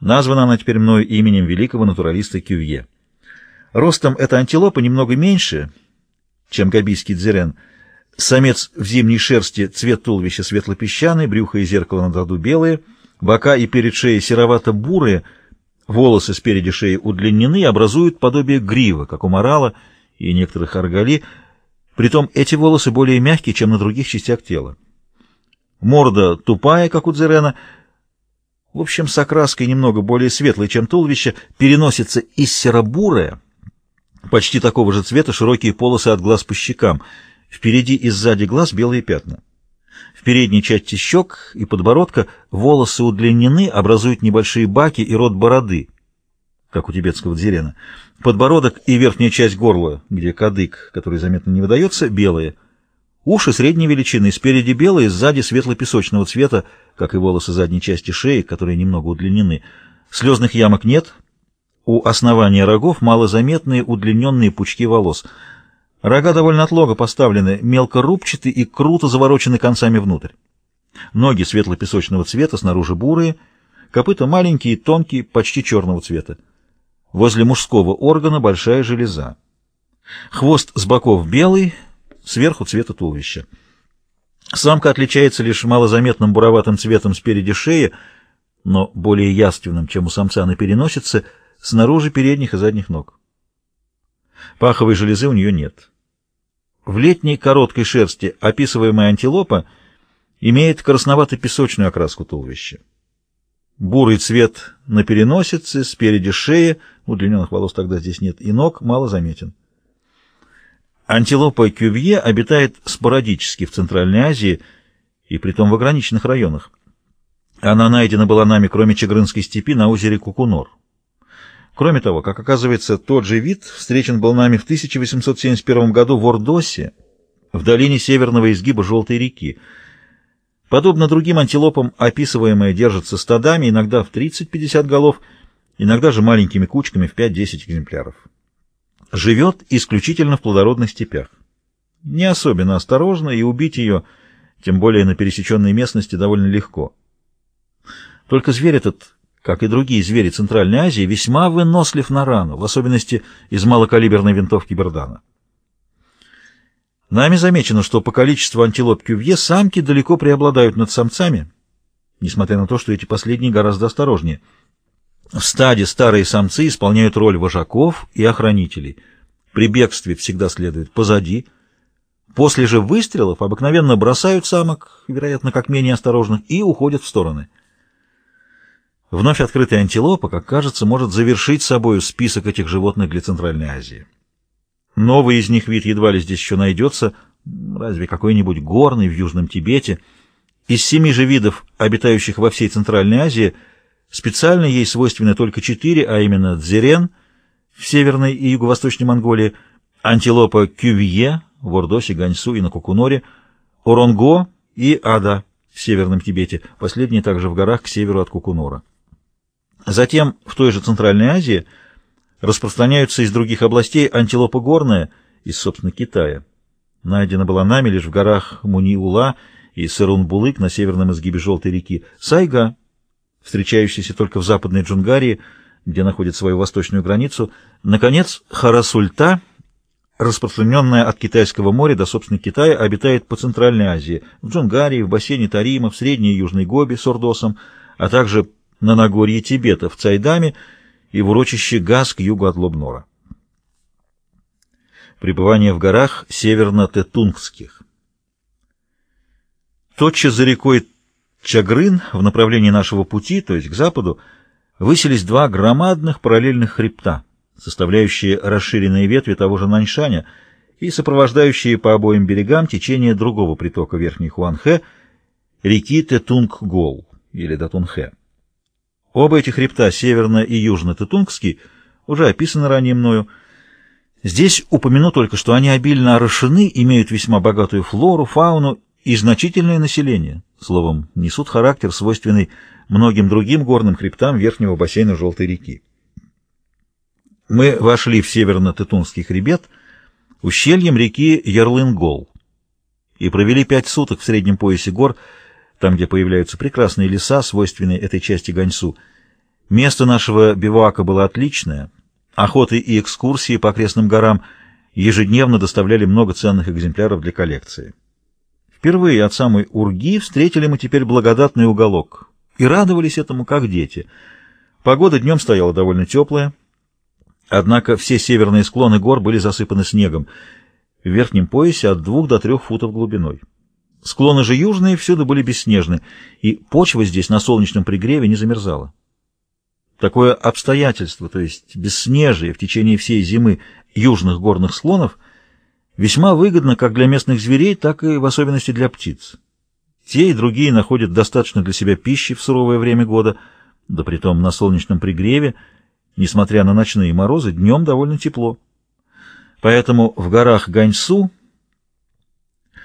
Названа она теперь мною именем великого натуралиста Кювье. Ростом эта антилопа немного меньше, чем габийский дзерен. Самец в зимней шерсти, цвет туловища светло-песчаный, брюхо и зеркало на заду белые, бока и перед шеей серовато-бурые, волосы спереди шеи удлинены и образуют подобие грива, как у морала и некоторых аргали, притом эти волосы более мягкие, чем на других частях тела. Морда тупая, как у дзерена, в общем, с окраской немного более светлой, чем туловище, переносится из серобурая, почти такого же цвета, широкие полосы от глаз по щекам, впереди и сзади глаз белые пятна. В передней части щек и подбородка волосы удлинены, образуют небольшие баки и рот бороды, как у тибетского дзерена. Подбородок и верхняя часть горла, где кадык, который заметно не выдается, белые – Уши средней величины, спереди белые, сзади светло-песочного цвета, как и волосы задней части шеи, которые немного удлинены. Слезных ямок нет. У основания рогов малозаметные удлиненные пучки волос. Рога довольно отлого поставлены, мелко рубчатые и круто заворочены концами внутрь. Ноги светло-песочного цвета, снаружи бурые, копыта маленькие, тонкие, почти черного цвета. Возле мужского органа большая железа. Хвост с боков белый, сверху цвета туловища. Самка отличается лишь малозаметным буроватым цветом спереди шеи, но более яственным, чем у самца на переносице, снаружи передних и задних ног. Паховой железы у нее нет. В летней короткой шерсти описываемая антилопа имеет красновато-песочную окраску туловища. Бурый цвет на переносице, спереди шеи, удлиненных волос тогда здесь нет, и ног мало заметен. Антилопа кювье обитает спорадически в Центральной Азии и притом в ограниченных районах. Она найдена была нами, кроме Чегрынской степи, на озере Кукунор. Кроме того, как оказывается, тот же вид встречен был нами в 1871 году в Ордосе, в долине северного изгиба Желтой реки. Подобно другим антилопам, описываемые держатся стадами, иногда в 30-50 голов, иногда же маленькими кучками в 5-10 экземпляров живет исключительно в плодородных степях. Не особенно осторожно, и убить ее, тем более на пересеченной местности, довольно легко. Только зверь этот, как и другие звери Центральной Азии, весьма вынослив на рану, в особенности из малокалиберной винтовки Бердана. Нами замечено, что по количеству антилоп кювье самки далеко преобладают над самцами, несмотря на то, что эти последние гораздо осторожнее – в стаде старые самцы исполняют роль вожаков и охранителей. При бегстве всегда следует позади. После же выстрелов обыкновенно бросают самок, вероятно, как менее осторожных, и уходят в стороны. Вновь открытая антилопа, как кажется, может завершить собою список этих животных для Центральной Азии. Новый из них вид едва ли здесь еще найдется, разве какой-нибудь горный в Южном Тибете. Из семи же видов, обитающих во всей Центральной Азии, Специально ей свойственны только четыре, а именно дзерен в Северной и Юго-Восточной Монголии, антилопа кювье в Ордосе, Ганьсу и на Кукуноре, оронго и ада в Северном Тибете, последние также в горах к северу от Кукунора. Затем в той же Центральной Азии распространяются из других областей антилопа горная из, собственно, Китая. Найдена была нами лишь в горах Муниула и Сырун-Булык на северном изгибе Желтой реки, сайга — встречающийся только в Западной Джунгарии, где находит свою восточную границу. Наконец, харасульта, распространенная от Китайского моря до, собственно, Китая, обитает по Центральной Азии, в Джунгарии, в бассейне Тарима, в Средней и Южной Гоби с Ордосом, а также на Нагорье Тибета, в Цайдаме и в урочище Газ к югу от Лобнора. Пребывание в горах северно-тетунгских. Тотчас за рекой Чагрын в направлении нашего пути, то есть к западу, высились два громадных параллельных хребта, составляющие расширенные ветви того же Наньшаня и сопровождающие по обоим берегам течение другого притока Верхней Хуанхэ, реки Тетунг-Гол или Датунхэ. Оба эти хребта, северно- и южно-тетунгский, уже описаны ранее мною. Здесь упомяну только, что они обильно орошены, имеют весьма богатую флору, фауну и значительное население, словом, несут характер, свойственный многим другим горным хребтам верхнего бассейна Желтой реки. Мы вошли в северно-Тетунский хребет ущельем реки Ярлынгол и провели пять суток в среднем поясе гор, там, где появляются прекрасные леса, свойственные этой части Ганьсу. Место нашего бивака было отличное. Охоты и экскурсии по окрестным горам ежедневно доставляли много ценных экземпляров для коллекции. Впервые от самой Урги встретили мы теперь благодатный уголок и радовались этому, как дети. Погода днем стояла довольно теплая, однако все северные склоны гор были засыпаны снегом, в верхнем поясе от двух до трех футов глубиной. Склоны же южные всюду были бесснежны, и почва здесь на солнечном пригреве не замерзала. Такое обстоятельство, то есть бесснежие в течение всей зимы южных горных склонов, весьма выгодно как для местных зверей, так и в особенности для птиц. Те и другие находят достаточно для себя пищи в суровое время года, да притом на солнечном пригреве, несмотря на ночные морозы, днем довольно тепло. Поэтому в горах Ганьсу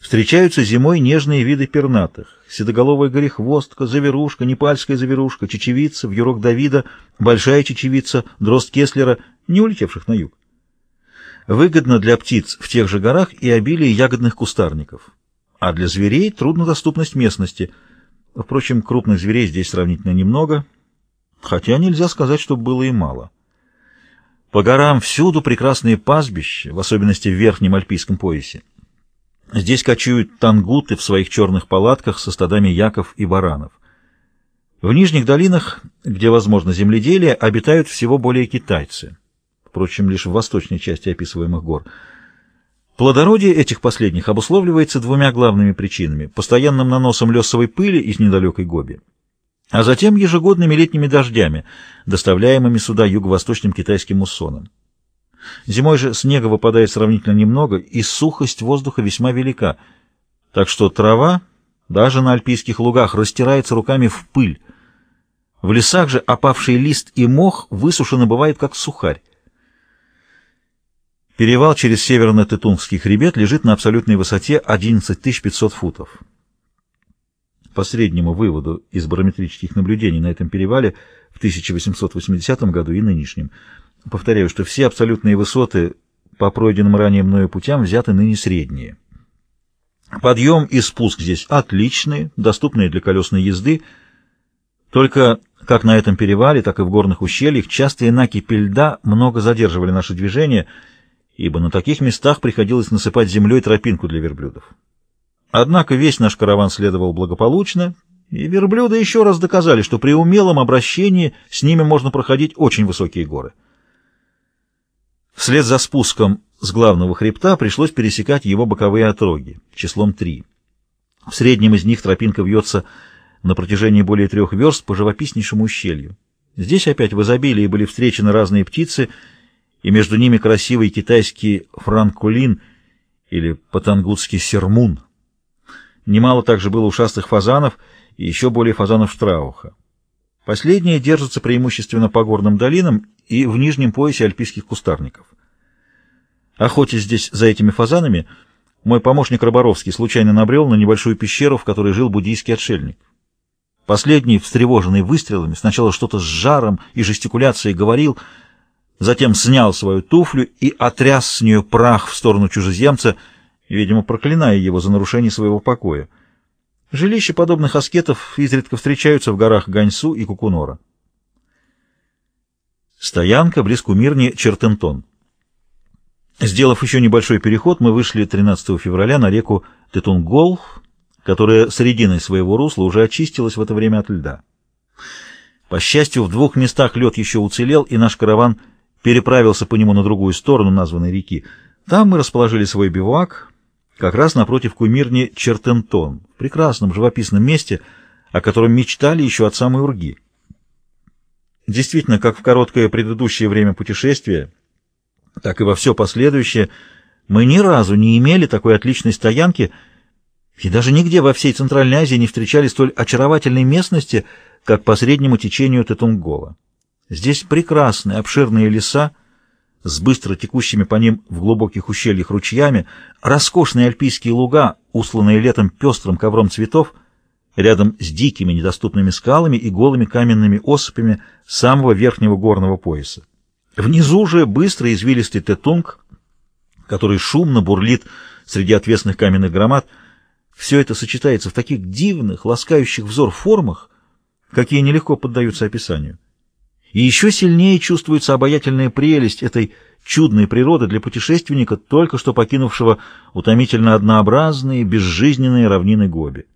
Встречаются зимой нежные виды пернатых. Седоголовая горехвостка, заверушка, непальская заверушка, чечевица, вьюрок Давида, большая чечевица, дрозд Кеслера, не улетевших на юг. Выгодно для птиц в тех же горах и обилие ягодных кустарников. А для зверей труднодоступность местности. Впрочем, крупных зверей здесь сравнительно немного, хотя нельзя сказать, что было и мало. По горам всюду прекрасные пастбища, в особенности в верхнем альпийском поясе. Здесь кочуют тангуты в своих черных палатках со стадами яков и баранов. В нижних долинах, где возможно земледелие, обитают всего более китайцы. Впрочем, лишь в восточной части описываемых гор. Плодородие этих последних обусловливается двумя главными причинами – постоянным наносом лесовой пыли из недалекой Гоби, а затем ежегодными летними дождями, доставляемыми сюда юго-восточным китайским муссоном. Зимой же снега выпадает сравнительно немного, и сухость воздуха весьма велика, так что трава даже на альпийских лугах растирается руками в пыль. В лесах же опавший лист и мох высушены бывает как сухарь. Перевал через северно-Тетунгский хребет лежит на абсолютной высоте 11 500 футов. По среднему выводу из барометрических наблюдений на этом перевале в 1880 году и нынешнем – Повторяю, что все абсолютные высоты по пройденным ранее мною путям взяты ныне средние. Подъем и спуск здесь отличные, доступные для колесной езды, только как на этом перевале, так и в горных ущельях частые накипи льда много задерживали наше движение, ибо на таких местах приходилось насыпать землей тропинку для верблюдов. Однако весь наш караван следовал благополучно, и верблюды еще раз доказали, что при умелом обращении с ними можно проходить очень высокие горы. Вслед за спуском с главного хребта пришлось пересекать его боковые отроги, числом три. В среднем из них тропинка вьется на протяжении более трех верст по живописнейшему ущелью. Здесь опять в изобилии были встречены разные птицы, и между ними красивый китайский франкулин или по-тангутски сермун. Немало также было ушастых фазанов и еще более фазанов штрауха. Последние держатся преимущественно по горным долинам и в нижнем поясе альпийских кустарников. Охотясь здесь за этими фазанами, мой помощник Роборовский случайно набрел на небольшую пещеру, в которой жил буддийский отшельник. Последний, встревоженный выстрелами, сначала что-то с жаром и жестикуляцией говорил, затем снял свою туфлю и отряс с нее прах в сторону чужеземца, видимо, проклиная его за нарушение своего покоя. Жилища подобных аскетов изредка встречаются в горах Ганьсу и Кукунора. Стоянка близ кумирни Чертентон. Сделав еще небольшой переход, мы вышли 13 февраля на реку Тетунгол, которая срединой своего русла уже очистилась в это время от льда. По счастью, в двух местах лед еще уцелел, и наш караван переправился по нему на другую сторону названной реки. Там мы расположили свой бивуак, как раз напротив кумирни Чертентон, в прекрасном живописном месте, о котором мечтали еще от самой Урги. Действительно, как в короткое предыдущее время путешествия, так и во все последующее, мы ни разу не имели такой отличной стоянки, и даже нигде во всей Центральной Азии не встречали столь очаровательной местности, как по среднему течению Тетунгола. Здесь прекрасные обширные леса, с быстро текущими по ним в глубоких ущельях ручьями, роскошные альпийские луга, усланные летом пестрым ковром цветов, рядом с дикими недоступными скалами и голыми каменными осыпями самого верхнего горного пояса. Внизу же быстрый извилистый тетунг, который шумно бурлит среди отвесных каменных громад. Все это сочетается в таких дивных, ласкающих взор формах, какие нелегко поддаются описанию. И еще сильнее чувствуется обаятельная прелесть этой чудной природы для путешественника, только что покинувшего утомительно однообразные, безжизненные равнины Гоби.